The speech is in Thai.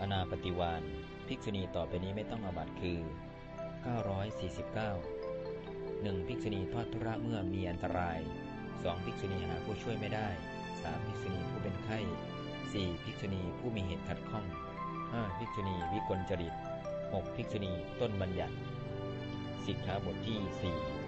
อนาปฏิวานภิกษุณีต่อไปนี้ไม่ต้องอาบัตคือ 949 1. ภิกษุณีทอดทุระเมื่อมีอันตราย 2. ภิกษุณีหาผู้ช่วยไม่ได้ 3. ภิกษุณีผู้เป็นไข้ 4. ภิกษุณีผู้มีเหตุขัดข้อง 5. ภิกษุณีวิกลจริต 6. ภิกษุณีต้นบัญญัติสิกขาบทที่ 4